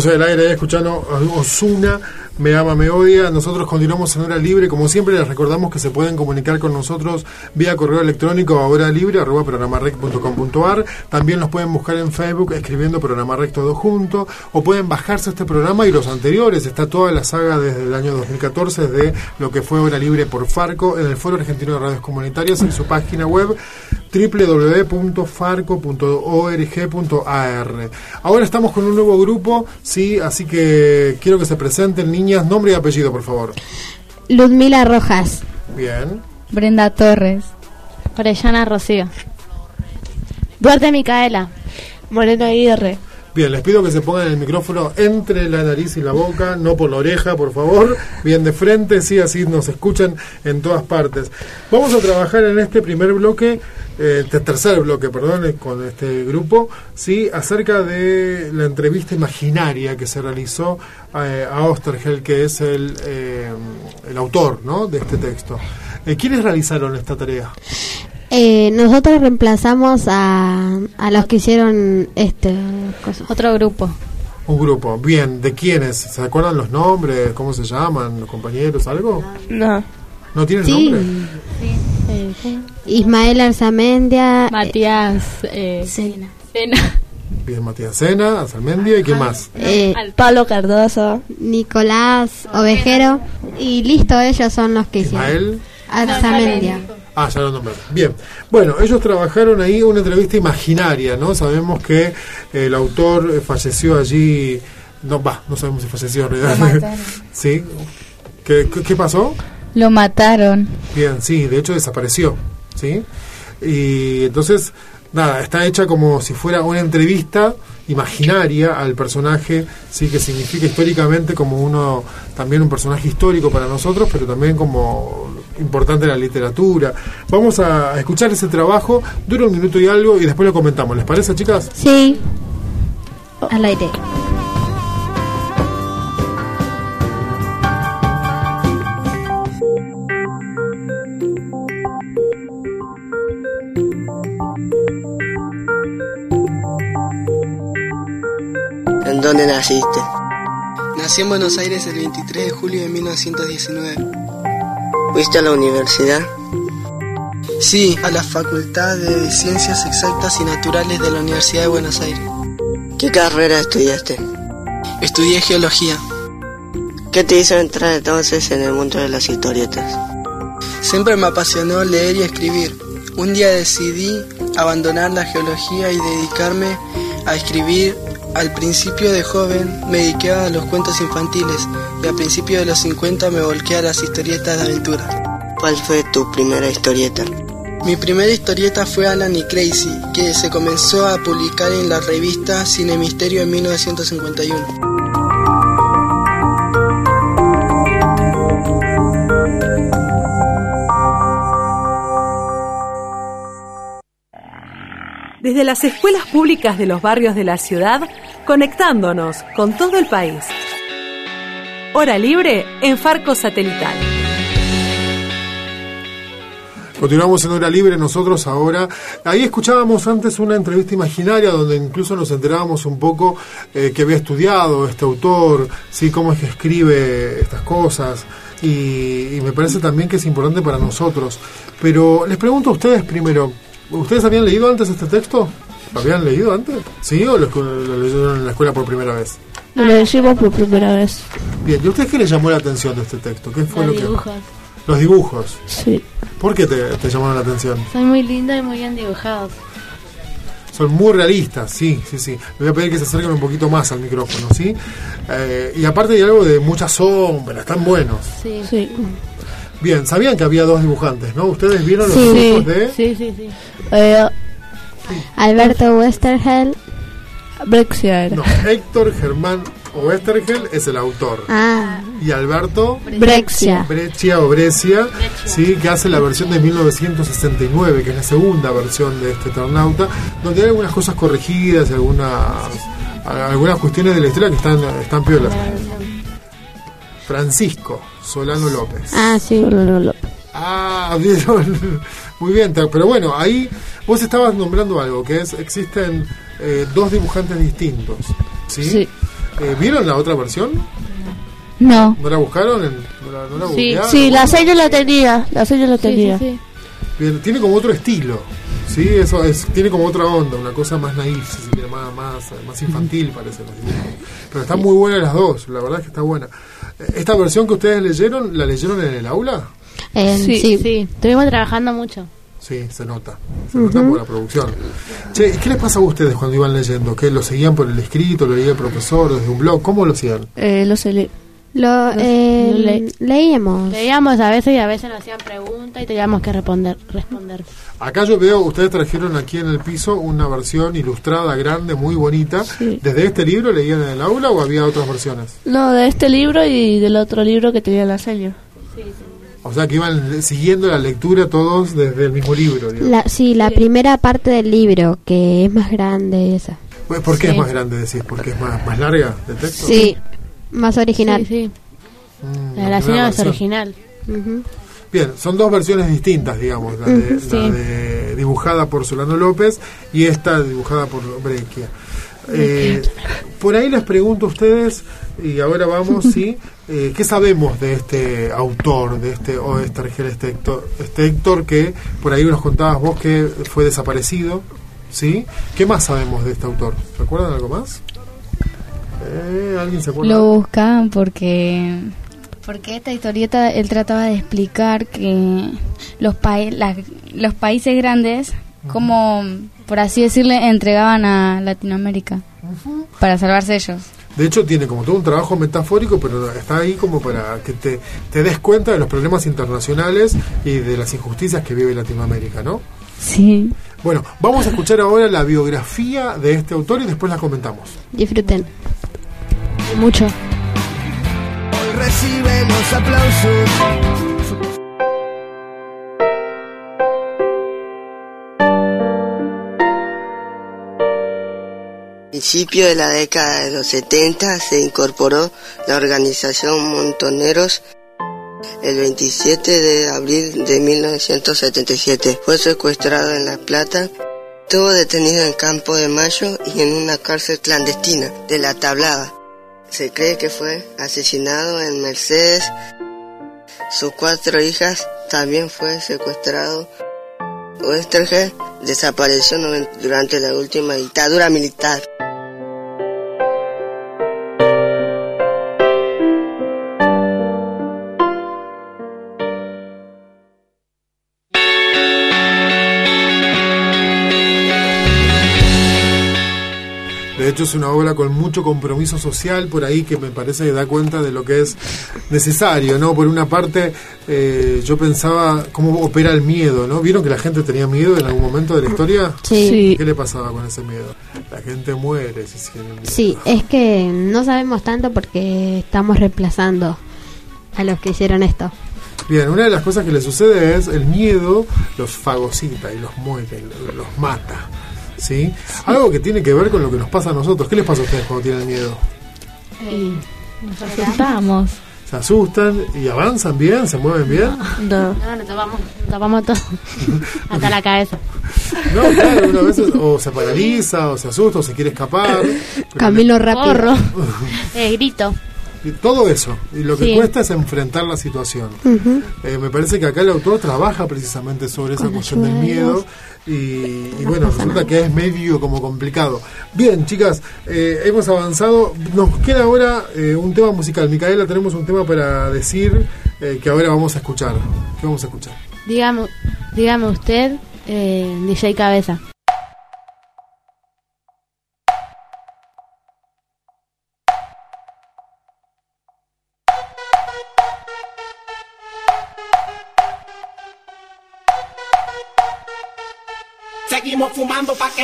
Estamos el aire escuchando Osuna, Me Ama, Me Odia. Nosotros continuamos en hora libre. Como siempre, les recordamos que se pueden comunicar con nosotros vía correo electrónico a hora libre, arroba programarec.com.ar. También nos pueden buscar en Facebook escribiendo programarec todo junto. O pueden bajarse este programa y los anteriores. Está toda la saga desde el año 2014 de lo que fue hora libre por Farco en el Foro Argentino de Radios Comunitarias en su página web www.farco.org.ar. Ahora estamos con un nuevo grupo, sí, así que quiero que se presenten niñas, nombre y apellido, por favor. Ludmila Rojas. Bien. Brenda Torres. Orellana Rocío. Duarte Micaela. Moreno Aguirre. Bien, les pido que se pongan el micrófono entre la nariz y la boca, no por la oreja, por favor, bien de frente, sí, así nos escuchan en todas partes. Vamos a trabajar en este primer bloque, eh, este tercer bloque, perdón, eh, con este grupo, sí, acerca de la entrevista imaginaria que se realizó eh, a Ostergel, que es el, eh, el autor, ¿no?, de este texto. Eh, ¿Quiénes realizaron esta tarea? Eh, nosotros reemplazamos a, a los que hicieron este cosa. Otro grupo. Un grupo, bien, ¿de quiénes? ¿Se acuerdan los nombres? ¿Cómo se llaman? ¿Los compañeros? ¿Algo? No. ¿No tienen Sí. nombre? Ismael Arzamendia. Matías eh, Sena. Bien, Matías Sena, Azalmendia y qué más. Eh, Pablo Cardoso. Nicolás Ovejero. Y listo, ellos son los que hicieron. Ismael. Arzamendia. Ah, ya lo nombré. Bien. Bueno, ellos trabajaron ahí una entrevista imaginaria, ¿no? Sabemos que eh, el autor eh, falleció allí. No, va, no sabemos si falleció en realidad. ¿Sí? ¿Qué, qué, qué pasó? Lo mataron. Bien, sí, de hecho desapareció, ¿sí? Y entonces, nada, está hecha como si fuera una entrevista imaginaria al personaje, sí, que significa históricamente como uno, también un personaje histórico para nosotros, pero también como importante en la literatura. Vamos a escuchar ese trabajo, dura un minuto y algo y después lo comentamos. ¿Les parece, chicas? Sí. Al aire. Dónde naciste? Nací en Buenos Aires el 23 de julio de 1919. ¿Fuiste a la universidad? Sí, a la Facultad de Ciencias Exactas y Naturales de la Universidad de Buenos Aires. ¿Qué carrera estudiaste? Estudié geología. ¿Qué te hizo entrar entonces en el mundo de las historietas? Siempre me apasionó leer y escribir. Un día decidí abandonar la geología y dedicarme a escribir. Al principio de joven me dediqué a los cuentos infantiles y a principios de los 50 me volqué a las historietas de aventura. ¿Cuál fue tu primera historieta? Mi primera historieta fue Alan y Crazy, que se comenzó a publicar en la revista Cine Misterio en 1951. Desde las escuelas públicas de los barrios de la ciudad conectándonos con todo el país. Hora libre en Farco Satelital. Continuamos en Hora Libre nosotros ahora. Ahí escuchábamos antes una entrevista imaginaria donde incluso nos enterábamos un poco eh, que había estudiado este autor, sí, cómo es que escribe estas cosas. Y, y me parece también que es importante para nosotros. Pero les pregunto a ustedes primero, ¿ustedes habían leído antes este texto? ¿Lo habían leído antes? ¿Sí o lo, lo leyeron en la escuela por primera vez? Lo leímos por primera vez. Bien, ¿y a ustedes qué les llamó la atención de este texto? ¿Qué fue Los lo que...? dibujos. Los dibujos. Sí. ¿Por qué te, te llamaron la atención? Son muy lindos y muy bien dibujados. Son muy realistas, sí, sí, sí. Le voy a pedir que se acerquen un poquito más al micrófono, ¿sí? Eh, y aparte hay algo de mucha sombra, están buenos. Sí. Sí. Bien, sabían que había dos dibujantes, ¿no? ¿Ustedes vieron los Sí. dibujos de...? Sí, sí, sí. Eh, Alberto Westergel. Brexia era. No, Héctor Germán Oestergel es el autor. Ah, Y Alberto Brexia. Breccia o Brescia, sí, que hace la versión de 1969, que es la segunda versión de este Eternauta, donde hay algunas cosas corregidas y algunas, algunas cuestiones de la historia que están, están piolas. Francisco Solano López. Ah, sí. Solano López. Ah, vieron. Muy bien, pero bueno, ahí vos estabas nombrando algo, que es, existen eh, dos dibujantes distintos. ¿Sí? Sí. Eh, ¿Vieron la otra versión? No. ¿No la buscaron? en- ¿No la, no la Sí, sí, la sello la tenía. La sello la tenía. Bien, tiene como otro estilo. Sí, eso es, tiene como otra onda, una cosa más naif, si se quiere, más, más, más infantil parece los dibujos. Pero están muy buenas las dos, la verdad es que está buena. Eh, ¿Esta versión que ustedes leyeron, la leyeron en el aula? Eh, Sí, sí. Sí, estuvimos trabajando mucho. Sí, se nota. Se nota por la producción. Che, ¿y ¿qué les pasaba a ustedes cuando iban leyendo? ¿Que lo seguían por el escrito, lo leía el profesor desde un blog? ¿Cómo lo hacían? Eh, lo. Lo, eh, le- leíamos. Leíamos a veces y a veces nos hacían preguntas y teníamos que responder. responder. Acá yo veo, ustedes trajeron aquí en el piso una versión ilustrada, grande, muy bonita. Sí. ¿Desde este libro leían en el aula o había otras versiones? No, de este libro y del otro libro que tenía la sello. O sea que iban siguiendo la lectura todos desde el mismo libro. digamos. La, sí, la primera parte del libro, que es más grande esa. Pues, ¿Por qué Sí. es más grande decir? ¿Porque es más, más larga de texto? Sí, más original. Sí, sí. Mm, La la señora es original. Bien, son dos versiones distintas, digamos, la de, Mm, la sí. de dibujada por Solano López y esta dibujada por Breccia. Eh, por ahí les pregunto a ustedes, y ahora vamos, ¿sí? Eh, ¿Qué sabemos de este autor, de este Oestergel, este Héctor, este Héctor que por ahí nos contabas vos que fue desaparecido? ¿Sí? ¿Qué más sabemos de este autor? ¿Recuerdan algo más? Eh, ¿Alguien se acuerda? Lo buscaban porque porque esta historieta él trataba de explicar que los pai- la- los países grandes como por así decirle entregaban a Latinoamérica para salvarse ellos. De hecho, tiene como todo un trabajo metafórico, pero está ahí como para que te, te des cuenta de los problemas internacionales y de las injusticias que vive Latinoamérica, ¿no? Sí. Bueno, vamos a escuchar ahora la biografía de este autor y después la comentamos. Disfruten. Mucho. Hoy recibe los aplausos. Principio de la década de los 70 se incorporó la organización Montoneros el 27 de abril de 1977. Fue secuestrado en La Plata, estuvo detenido en Campo de Mayo y en una cárcel clandestina de La Tablada. Se cree que fue asesinado en Mercedes. Sus cuatro hijas también fue secuestrado. Oestergel desapareció durante la última dictadura militar. Hecho, es una obra con mucho compromiso social por ahí que me parece que da cuenta de lo que es necesario, ¿no? Por una parte, eh, yo pensaba cómo opera el miedo, ¿no? ¿Vieron que la gente tenía miedo en algún momento de la historia? Sí. ¿Qué le pasaba con ese miedo? La gente muere si. Sí, es que no sabemos tanto porque estamos reemplazando a los que hicieron esto. Bien, una de las cosas que le sucede es el miedo los fagocita y los muere, los mata. ¿Sí? Algo que tiene que ver con lo que nos pasa a nosotros. ¿Qué les pasa a ustedes cuando tienen miedo? Y nos asustamos. ¿Se asustan y avanzan bien? ¿Se mueven bien? No. No, nos tapamos, nos tapamos todo. Hasta la cabeza. No, claro, una vez o se paraliza, o se asusta, o se quiere escapar. Camino rápido. Corro. Eh, grito. Y todo eso. Y lo que Sí. cuesta es enfrentar la situación. Eh, me parece que acá el autor trabaja precisamente sobre esa cuestión del miedo y, y bueno, resulta que es medio como complicado. Bien, chicas, eh, hemos avanzado. Nos queda ahora eh, un tema musical. Micaela, tenemos un tema para decir eh, que ahora vamos a escuchar. ¿Qué vamos a escuchar? Dígame, dígame usted, eh, DJ Cabeza.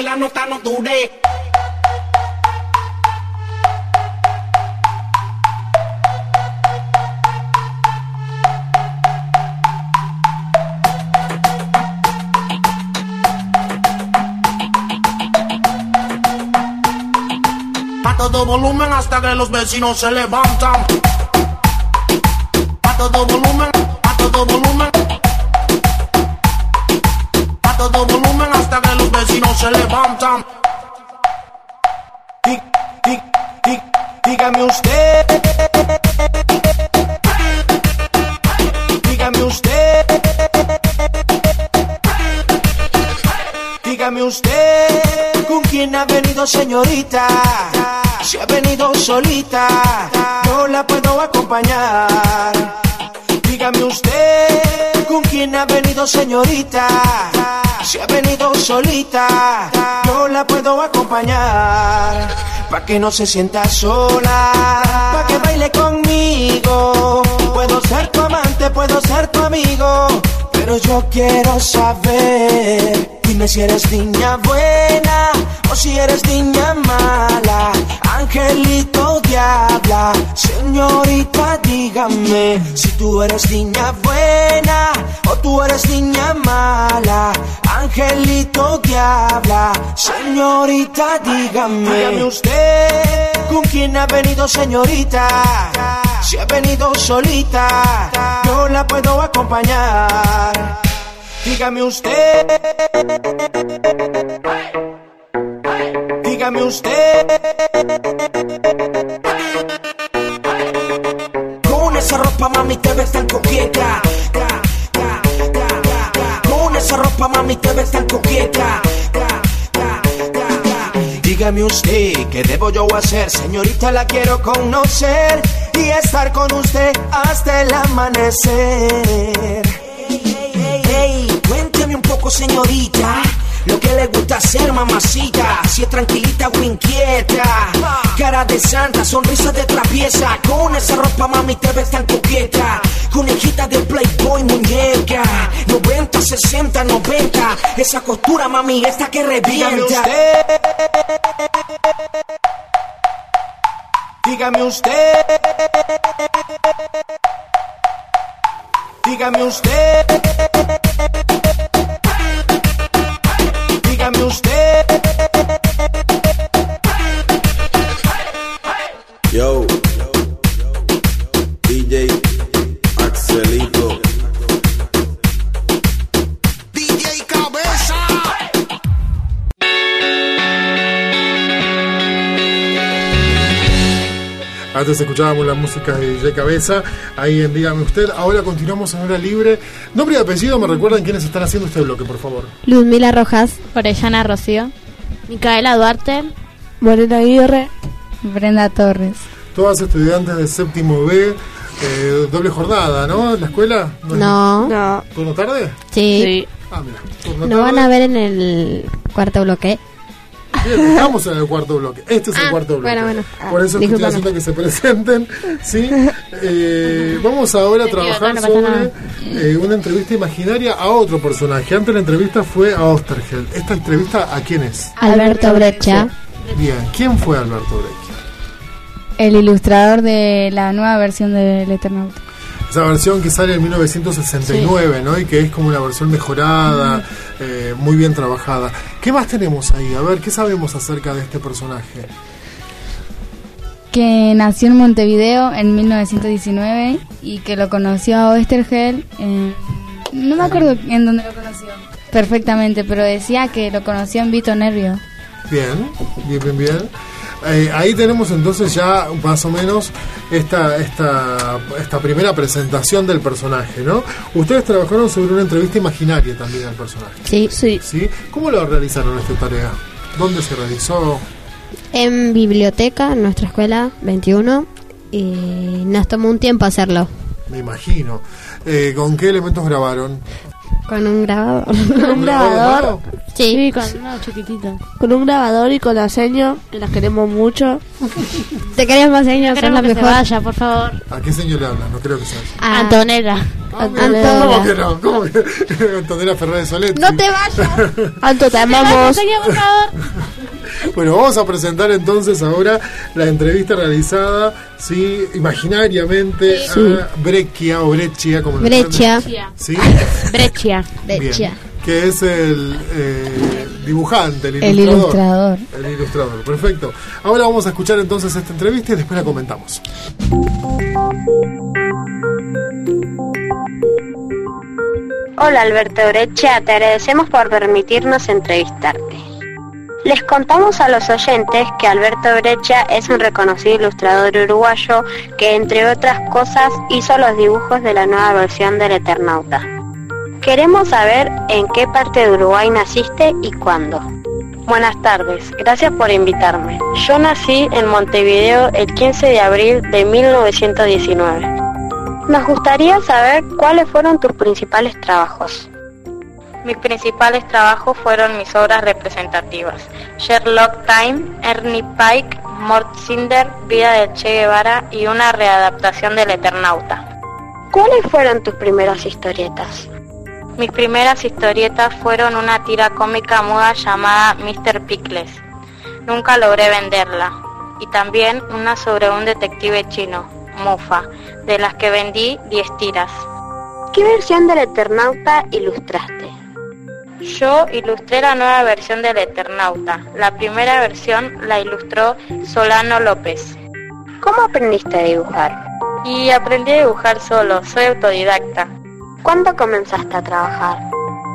La nota no dure. A todo volumen hasta que los vecinos se levantan. A todo volumen, señorita? Si ha venido solita, yo la puedo acompañar. Dígame usted, ¿con quién ha venido señorita? Si ha venido solita, yo la puedo acompañar. Pa' que no se sienta sola, pa' que baile conmigo. Puedo ser tu amante, puedo ser tu amigo, pero yo quiero saber. Dime si eres niña buena o si eres niña mala. Angelito diabla, señorita, dígame si tú eres niña buena o tú eres niña mala. Angelito diabla, señorita, dígame. ¿Con quién ha venido, señorita? Si ha venido solita, yo la puedo acompañar. Dígame usted. Dígame usted. Con esa ropa, mami, te ves tan coqueta. Con esa ropa, mami, te ves tan coqueta. Dígame usted, ¿qué debo yo hacer? Señorita, la quiero conocer y estar con usted hasta el amanecer. Hey, cuénteme un poco, señorita. Lo que le gusta hacer, mamacita. Si es tranquilita o inquieta. Cara de santa, sonrisa de traviesa. Con esa ropa, mami, te ves tan coqueta. Conejita de Playboy, muñeca. 90, 60, 90. Esa costura, mami, esta que revienta. Dígame usted. Dígame usted. Dígame usted. Yo, Antes escuchábamos la música de DJ Cabeza, ahí en Dígame Usted. Ahora continuamos en hora libre. Nombre y apellido, me recuerdan quiénes están haciendo este bloque, por favor. Luzmila Rojas. Orellana Rocío. Micaela Duarte. Morena Aguirre. Brenda Torres. Todas estudiantes de séptimo B, eh, doble jornada, ¿no? ¿En la escuela? es- No. No. ¿Turno tarde? Sí. Ah, mira. turno No tarde. van a ver en el cuarto bloque. Estamos en el cuarto bloque. Este es el Ah, cuarto bloque. bueno, bueno. Por eso es que estoy haciendo que se presenten. ¿sí? Eh, vamos ahora a trabajar no sobre eh, una entrevista imaginaria a otro personaje. Antes la entrevista fue a Osterheld. ¿Esta entrevista a quién es? Alberto Brecha. Bien, ¿quién fue Alberto Brecht? El ilustrador de la nueva versión del Eternauta. Esa versión que sale en 1969, ¿no? Y que es como una versión mejorada, eh, muy bien trabajada. ¿Qué más tenemos ahí? A ver, ¿qué sabemos acerca de este personaje? que nació en Montevideo en 1919 y que lo conoció a Oestergel en- no me acuerdo en dónde lo conoció perfectamente, pero decía que lo conoció en Vito Nervio. Bien, bien, bien, bien. Eh, ahí tenemos entonces ya más o menos esta, esta, esta primera presentación del personaje, ¿no? Ustedes trabajaron sobre una entrevista imaginaria también al personaje. Sí. Sí. ¿Sí? ¿Cómo lo realizaron esta tarea? ¿Dónde se realizó? En biblioteca, en nuestra escuela 21, y nos tomó un tiempo hacerlo. Me imagino. Eh, ¿Con qué elementos grabaron? Con un grabador. un grabador. Sí. con una chiquitita. Con un grabador y con la seño, que las queremos mucho. Te queremos, señor, son Queremos la que se mejor. vaya, por favor. ¿A qué señor le hablan? No creo que sea. Ah, Antonella. Antonella. ¿Cómo que no? ¿Cómo que? Antonella Ferrer Soletti. No te vayas. Anto, te amamos. Señor, por favor. Bueno, vamos a presentar entonces ahora la entrevista realizada, sí, imaginariamente a Breccia o Breccia, como le Breccia. ¿Sí? Breccia. Breccia. Que es el eh, dibujante, el El ilustrador. ilustrador. El ilustrador, perfecto. Ahora vamos a escuchar entonces esta entrevista y después la comentamos. Hola Alberto Breccia, te agradecemos por permitirnos entrevistarte. Les contamos a los oyentes que Alberto Breccia es un reconocido ilustrador uruguayo que entre otras cosas hizo los dibujos de la nueva versión del Eternauta. Queremos saber en qué parte de Uruguay naciste y cuándo. Buenas tardes, gracias por invitarme. Yo nací en Montevideo el 15 de abril de 1919. Nos gustaría saber cuáles fueron tus principales trabajos. Mis principales trabajos fueron mis obras representativas. Sherlock Time, Ernie Pike, Mort Cinder, Vida de Che Guevara y una readaptación del Eternauta. ¿Cuáles fueron tus primeras historietas? Mis primeras historietas fueron una tira cómica muda llamada Mr. Pickles. Nunca logré venderla. Y también una sobre un detective chino, Mufa, de las que vendí 10 tiras. ¿Qué versión del Eternauta ilustraste? Yo ilustré la nueva versión del Eternauta. La primera versión la ilustró Solano López. ¿Cómo aprendiste a dibujar? Y aprendí a dibujar solo, soy autodidacta. ¿Cuándo comenzaste a trabajar?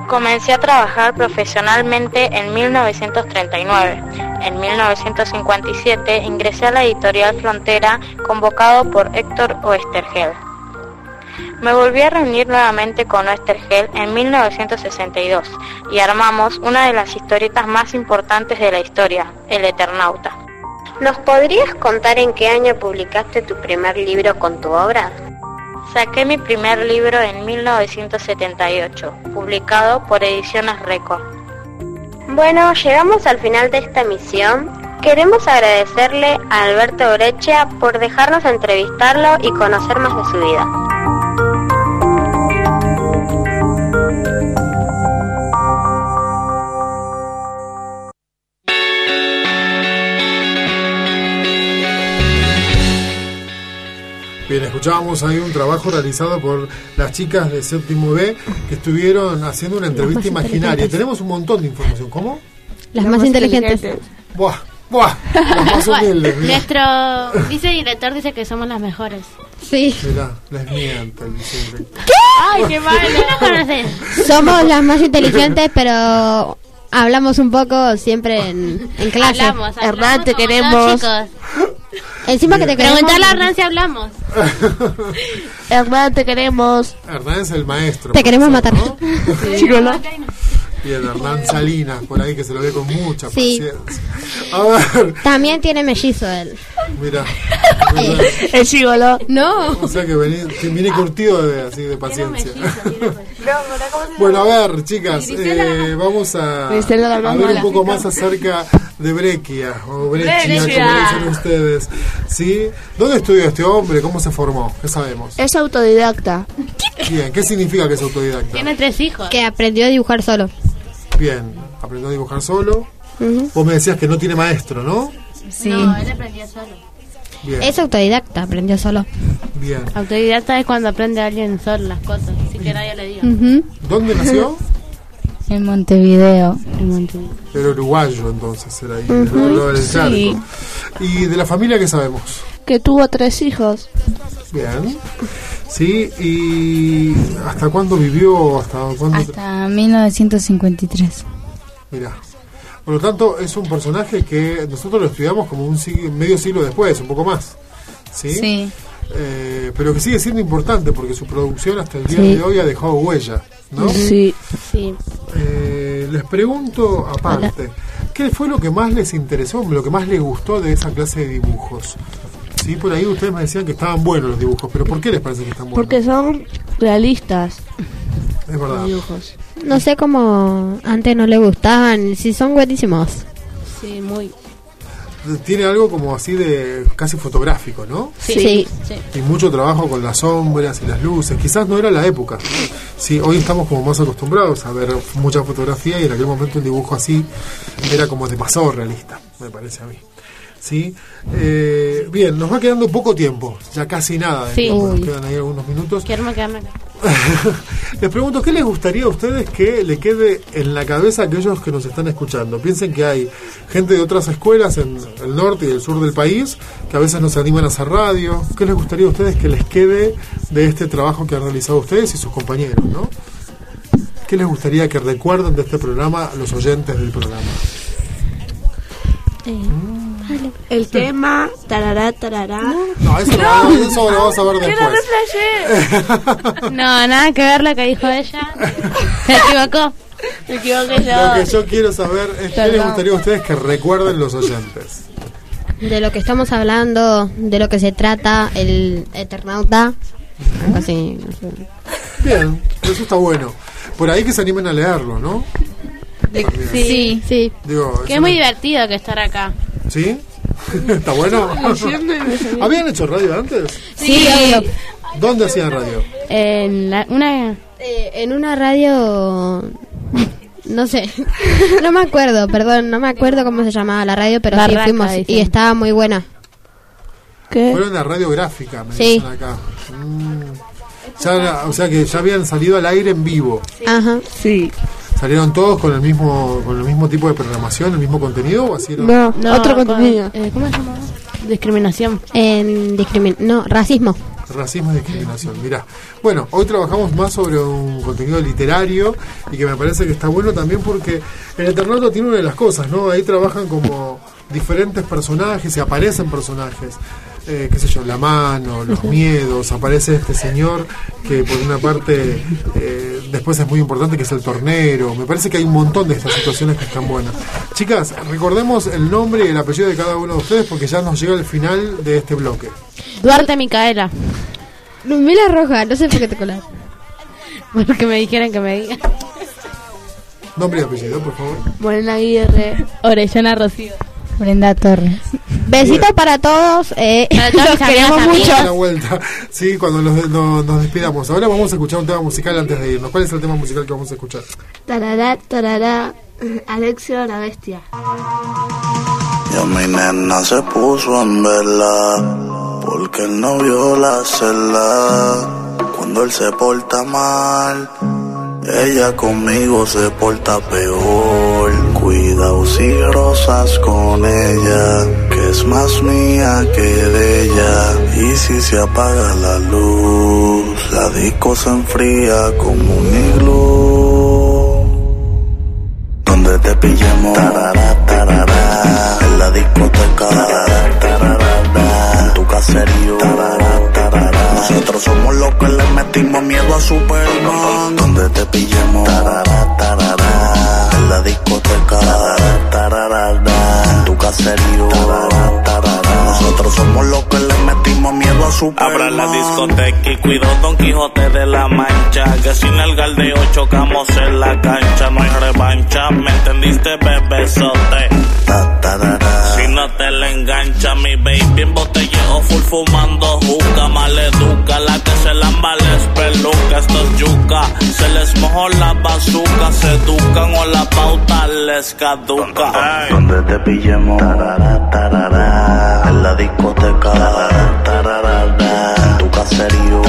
Comencé a trabajar profesionalmente en 1939. En 1957 ingresé a la editorial Frontera convocado por Héctor Oestergel. Me volví a reunir nuevamente con Oestergel en 1962 y armamos una de las historietas más importantes de la historia, El Eternauta. ¿Nos podrías contar en qué año publicaste tu primer libro con tu obra? Saqué mi primer libro en 1978, publicado por Ediciones Record. Bueno, llegamos al final de esta misión. Queremos agradecerle a Alberto Breccia por dejarnos entrevistarlo y conocer más de su vida. Escuchábamos ahí un trabajo realizado por las chicas de séptimo B que estuvieron haciendo una entrevista más imaginaria. inteligentes. Tenemos un montón de información. ¿Cómo? Las más inteligentes. Buah, buah, las más humildes. Nuestro vicedirector dice que somos las mejores. Sí. Mirá, les el vicedirector. ¡Ay, qué malo! ¿No conoces? Somos las más inteligentes, pero hablamos un poco siempre en, en clase. Hablamos, hablamos Hernán, te como queremos. chicos. Encima que te queremos. Preguntarle a Hernán si hablamos. Hernán, te queremos. Hernán es el maestro. Te queremos matar. ¿no? Chicolo. Y el Hernán Salinas, por ahí que se lo ve con mucha Sí. paciencia. A ver, También tiene mellizo él. mira. El gigolo. No. O sea que vení, que viene curtido de, así de paciencia. Bueno, a ver, chicas, eh, vamos a, a ver un poco más acerca de Breccia, o Breccia. como dicen ustedes. ¿Sí? ¿Dónde estudió este hombre? ¿Cómo se formó? ¿Qué sabemos? Es autodidacta. Bien, ¿qué significa que es autodidacta? Tiene tres hijos. Que aprendió a dibujar solo. Bien, aprendió a dibujar solo. Ujú. Vos me decías que no tiene maestro, ¿no? Sí. No, él aprendió solo. Bien, Es autodidacta, aprendió solo. bien. Autodidacta es cuando aprende alguien solo las cosas, sin que nadie le diga. ¿Dónde nació? En Montevideo. Era uruguayo entonces, era ahí, del Sí. charco. ¿Y de la familia qué sabemos? Que tuvo tres hijos. Bien. ¿Sí? ¿Y hasta cuándo vivió? ¿Hasta cuándo? Hasta 1953. Mira. Por lo tanto, es un personaje que nosotros lo estudiamos como un sig- medio siglo después, un poco más. ¿Sí? Sí. Eh, pero que sigue siendo importante porque su producción hasta el día Sí. de hoy ha dejado huella. ¿no? Sí. Sí. Eh, les pregunto aparte, ¿qué fue lo que más les interesó, lo que más les gustó de esa clase de dibujos? Sí, por ahí ustedes me decían que estaban buenos los dibujos, pero ¿por qué les parece que están buenos? Porque son realistas. Es verdad. Los dibujos. No sé cómo antes no le gustaban, si son buenísimos. Sí, muy. Tiene algo como así de casi fotográfico, ¿no? Sí. Y mucho trabajo con las sombras y las luces. Quizás no era la época. Sí, hoy estamos como más acostumbrados a ver mucha fotografía y en aquel momento un dibujo así era como demasiado realista, me parece a mí. ¿Sí? Eh, bien, nos va quedando poco tiempo, ya casi nada. Sí. nos quedan ahí algunos minutos. Quiero quedarme acá. Les pregunto, ¿qué les gustaría a ustedes que le quede en la cabeza a aquellos que nos están escuchando? Piensen que hay gente de otras escuelas en el norte y el sur del país que a veces nos animan a hacer radio. ¿Qué les gustaría a ustedes que les quede de este trabajo que han realizado ustedes y sus compañeros, no? ¿Qué les gustaría que recuerden de este programa los oyentes del programa? El tema, tarará, tarará. No, eso, Lo, eso lo vamos a ver Que no después. No, nada que ver lo que dijo ella. Se equivocó. Me equivoqué Lo que yo quiero saber es qué les Perdón. gustaría a ustedes que recuerden los oyentes. De lo que estamos hablando, de lo que se trata el Eternauta. Algo así. no. Bien, eso está bueno. Por ahí que se animen a leerlo, ¿no? Sí, sí. Digo, Que es muy divertido que estar acá. ¿Sí? ¿Está bueno? ¿Habían hecho radio antes? Sí, ¿Dónde hacían radio? En la- una. Eh, en una radio. No sé. no me acuerdo, perdón. No me acuerdo cómo se llamaba la radio, pero sí fuimos. dicen. Y estaba muy buena. Fueron de radiográfica, me Sí. dicen acá. Mm. Ya o sea que ya habían salido al aire en vivo. Ajá. Sí. ¿Salieron todos con el mismo con el mismo tipo de programación, el mismo contenido o así? No, otro con- contenido. eh, ¿Cómo se llama? Discriminación. En discrimin no, racismo. Racismo y discriminación, mirá. Bueno, hoy trabajamos más sobre un contenido literario y que me parece que está bueno también porque el Eternauta tiene una de las cosas, ¿no? Ahí trabajan como diferentes personajes y aparecen personajes. Eh, qué sé yo, la mano, los miedos, aparece este señor que por una parte eh, después es muy importante que es el tornero, me parece que hay un montón de estas situaciones que están buenas. Chicas, recordemos el nombre y el apellido de cada uno de ustedes porque ya nos llega el final de este bloque. Duarte Micaela. Lumila Roja, no sé por qué te colas. Porque me dijeron que me diga. Nombre y apellido, por favor. Morena Aguirre. Orellana Rocío. Brenda Torres. Besitos para todos. Eh, Para todas los queremos mucho. Vuelta. Sí, cuando nos, nos- nos despidamos. Ahora vamos a escuchar un tema musical antes de irnos. ¿Cuál es el tema musical que vamos a escuchar? Tarará, tarará. Alexio la bestia. Y mi nena se puso en vela porque él no vio la celda. Cuando él se porta mal, ella conmigo se porta peor. Cuidado si rosas con ella, que es más mía que de ella. Y si se apaga la luz, la disco se enfría como un iglú. Donde te pillemos, tarará, tarará, en la discoteca, tarará, tarará, en tu caserío, tarará, tarará. Nosotros somos los que le metimos miedo a Superman. Donde te pillemos, tarará, tarará, la discoteca, en tu caserío. Nosotros somos los que le metimos miedo a Superman. Abra la discoteca y cuido Don Quijote de la Mancha. Que sin el galdeo chocamos en la cancha. No hay revancha, ¿me entendiste, bebesote? No te le engancha, mi baby en botelleo full fumando juca. Maleduca, la que se lamba les peluca. Esto es yuca, se les mojó la bazuca. Se educan o la pauta les caduca. Donde te pillemos, tarará, tarará, en la discoteca, tarará, tarará, en tu caserío,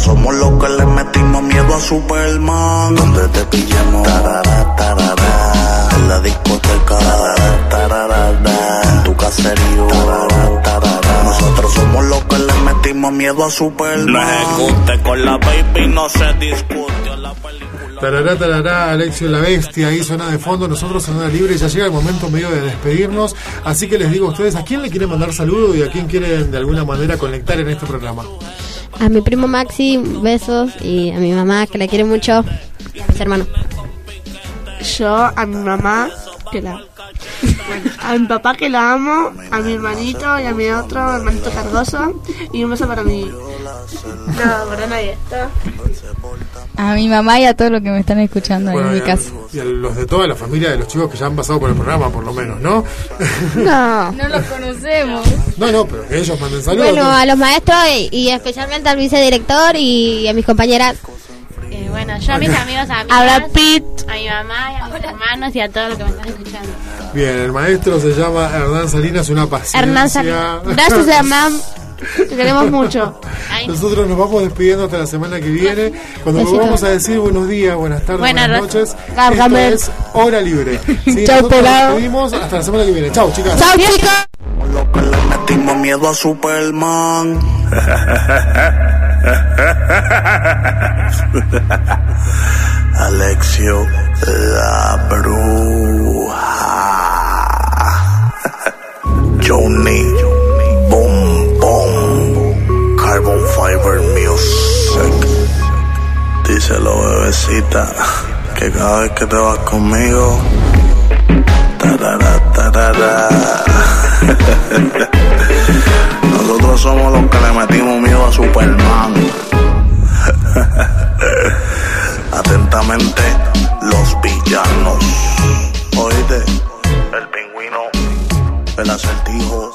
somos los que le metimos miedo a Superman. Donde te pillamos, tarara, tarara. En la discoteca, tarara, tarara. En tu caserío, tarara, tarara. Nosotros somos los que le metimos miedo a Superman. No ejecute con la baby, no se discute. La Tarará, tarará, Alexio la Bestia, ahí suena de fondo, nosotros en Hora Libre, ya llega el momento medio de despedirnos, así que les digo a ustedes, ¿a quién le quieren mandar saludos y a quién quieren de alguna manera conectar en este programa? A mi primo Maxi, besos. Y a mi mamá, que la quiere mucho. Y a. Yo a mi mamá, que la... Bueno, a mi papá que la amo, a mi hermanito y a mi otro hermanito cargoso. Y un beso para mí. No, para nadie. A mi mamá y a todos los que me están escuchando en mi casa. Y a los de toda la familia de los chicos que ya han pasado por el programa, por lo menos, ¿no? No. No los conocemos. No, no, pero que ellos manden saludos. Bueno, ¿no? a los maestros y, y especialmente al vicedirector y a mis compañeras. Bueno, yo a mis amigos, a A Brad Pitt. a mi mamá y a mis hermanos y a todos los que me están escuchando. Bien, el maestro se llama Hernán Salinas, una paciencia. Hernán Salinas. Gracias, Hernán. Te queremos mucho. Nosotros nos vamos despidiendo hasta la semana que viene. Cuando volvamos a decir buenos días, buenas tardes, Buenas buenas, noches. Cárgame. Esto es Hora Libre. Sí, Chau, nosotros pelado. nos despedimos hasta la semana que viene. Chau, chicas. Chao, chicos. Le metimos miedo a Superman. Alexio, la bruja. Johnny, boom, boom. Carbon Fiber Music. Díselo, bebecita, que cada vez que te vas conmigo, tarara, tarara. Nosotros somos los que le metimos miedo a Superman. Atentamente, los villanos. Oíste, el pingüino, el acertijo.